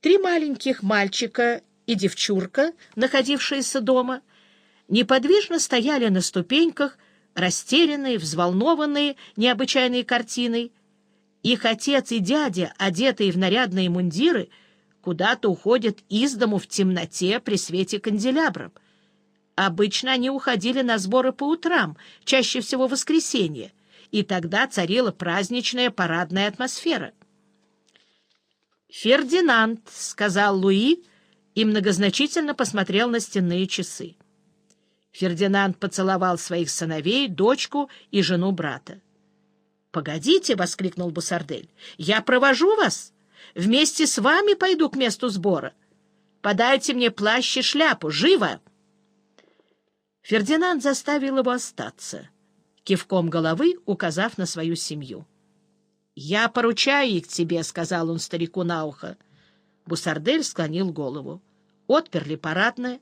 Три маленьких мальчика и девчурка, находившиеся дома, неподвижно стояли на ступеньках, растерянные, взволнованные необычайной картиной. Их отец и дядя, одетые в нарядные мундиры, куда-то уходят из дому в темноте при свете канделябров. Обычно они уходили на сборы по утрам, чаще всего в воскресенье, и тогда царила праздничная парадная атмосфера. «Фердинанд», — сказал Луи, и многозначительно посмотрел на стенные часы. Фердинанд поцеловал своих сыновей, дочку и жену брата. — Погодите, — воскликнул Бусардель, — я провожу вас. Вместе с вами пойду к месту сбора. Подайте мне плащ и шляпу. Живо! Фердинанд заставил его остаться, кивком головы указав на свою семью. — Я поручаю их тебе, — сказал он старику на ухо. Бусардель склонил голову. Отперли парадное.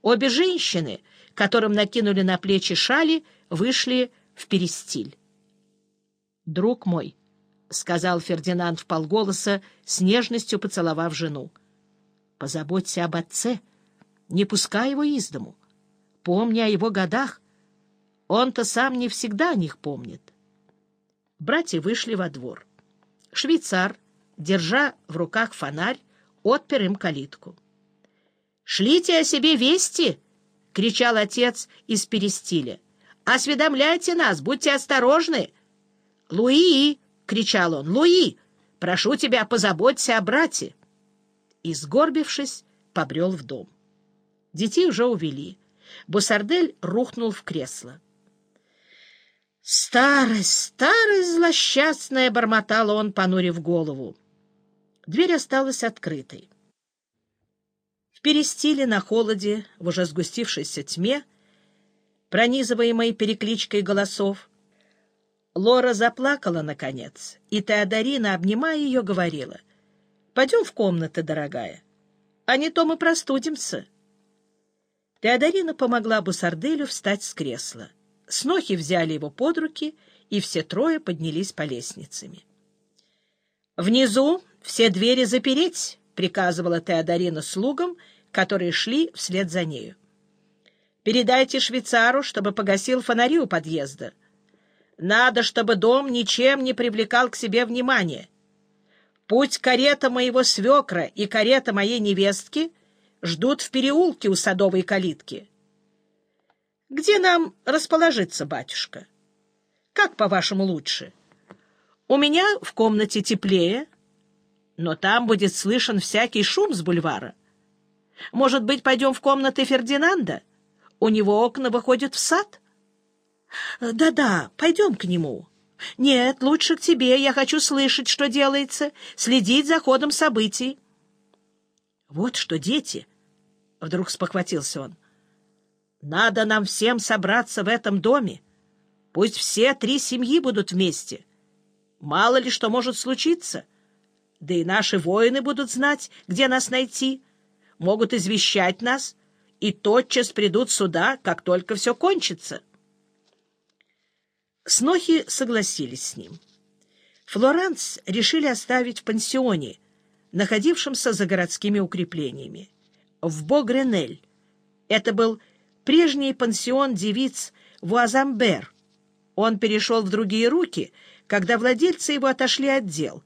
Обе женщины, которым накинули на плечи шали, вышли в перестиль. — Друг мой, — сказал Фердинанд вполголоса, с нежностью поцеловав жену, — позаботься об отце, не пускай его из дому. Помни о его годах. Он-то сам не всегда о них помнит. Братья вышли во двор. Швейцар, держа в руках фонарь, отпер им калитку. «Шлите о себе вести!» — кричал отец из перестиля. «Осведомляйте нас, будьте осторожны!» «Луи!» — кричал он. «Луи! Прошу тебя, позаботься о брате!» И, сгорбившись, побрел в дом. Детей уже увели. Бусардель рухнул в кресло. «Старость, старость злосчастная!» — бормотал он, понурив голову. Дверь осталась открытой перестиле на холоде, в уже сгустившейся тьме, пронизываемой перекличкой голосов. Лора заплакала, наконец, и Теодорина, обнимая ее, говорила, «Пойдем в комнаты, дорогая, а не то мы простудимся». Теодорина помогла Бусарделю встать с кресла. Снохи взяли его под руки, и все трое поднялись по лестницами. «Внизу все двери запереть!» — приказывала Теодорина слугам — которые шли вслед за нею. «Передайте швейцару, чтобы погасил фонари у подъезда. Надо, чтобы дом ничем не привлекал к себе внимания. Путь карета моего свекра и карета моей невестки ждут в переулке у садовой калитки. Где нам расположиться, батюшка? Как, по-вашему, лучше? У меня в комнате теплее, но там будет слышен всякий шум с бульвара. Может быть, пойдем в комнаты Фердинанда? У него окна выходят в сад? Да-да, пойдем к нему. Нет, лучше к тебе. Я хочу слышать, что делается, следить за ходом событий. Вот что, дети, — вдруг спохватился он, — надо нам всем собраться в этом доме. Пусть все три семьи будут вместе. Мало ли что может случиться. Да и наши воины будут знать, где нас найти могут извещать нас и тотчас придут сюда, как только все кончится. Снохи согласились с ним. Флоранс решили оставить в пансионе, находившемся за городскими укреплениями, в Богренель. Это был прежний пансион девиц Вуазамбер. Он перешел в другие руки, когда владельцы его отошли от дел,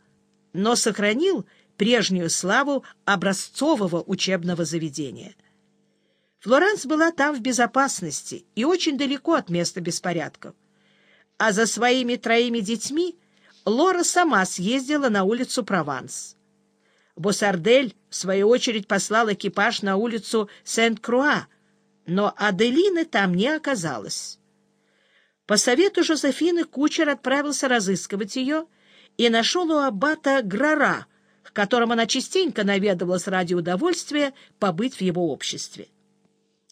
но сохранил прежнюю славу образцового учебного заведения. Флоранс была там в безопасности и очень далеко от места беспорядков. А за своими троими детьми Лора сама съездила на улицу Прованс. Босардель, в свою очередь, послал экипаж на улицу Сент-Круа, но Аделины там не оказалось. По совету Жозефины кучер отправился разыскивать ее и нашел у аббата Грара — к которым она частенько наведывалась ради удовольствия побыть в его обществе.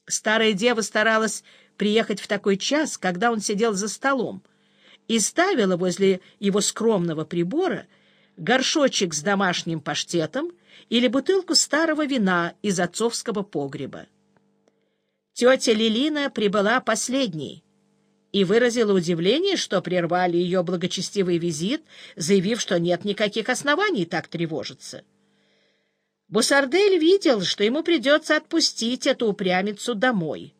Старая дева старалась приехать в такой час, когда он сидел за столом, и ставила возле его скромного прибора горшочек с домашним паштетом или бутылку старого вина из отцовского погреба. Тетя Лилина прибыла последней и выразила удивление, что прервали ее благочестивый визит, заявив, что нет никаких оснований так тревожиться. Бусардель видел, что ему придется отпустить эту упрямицу домой.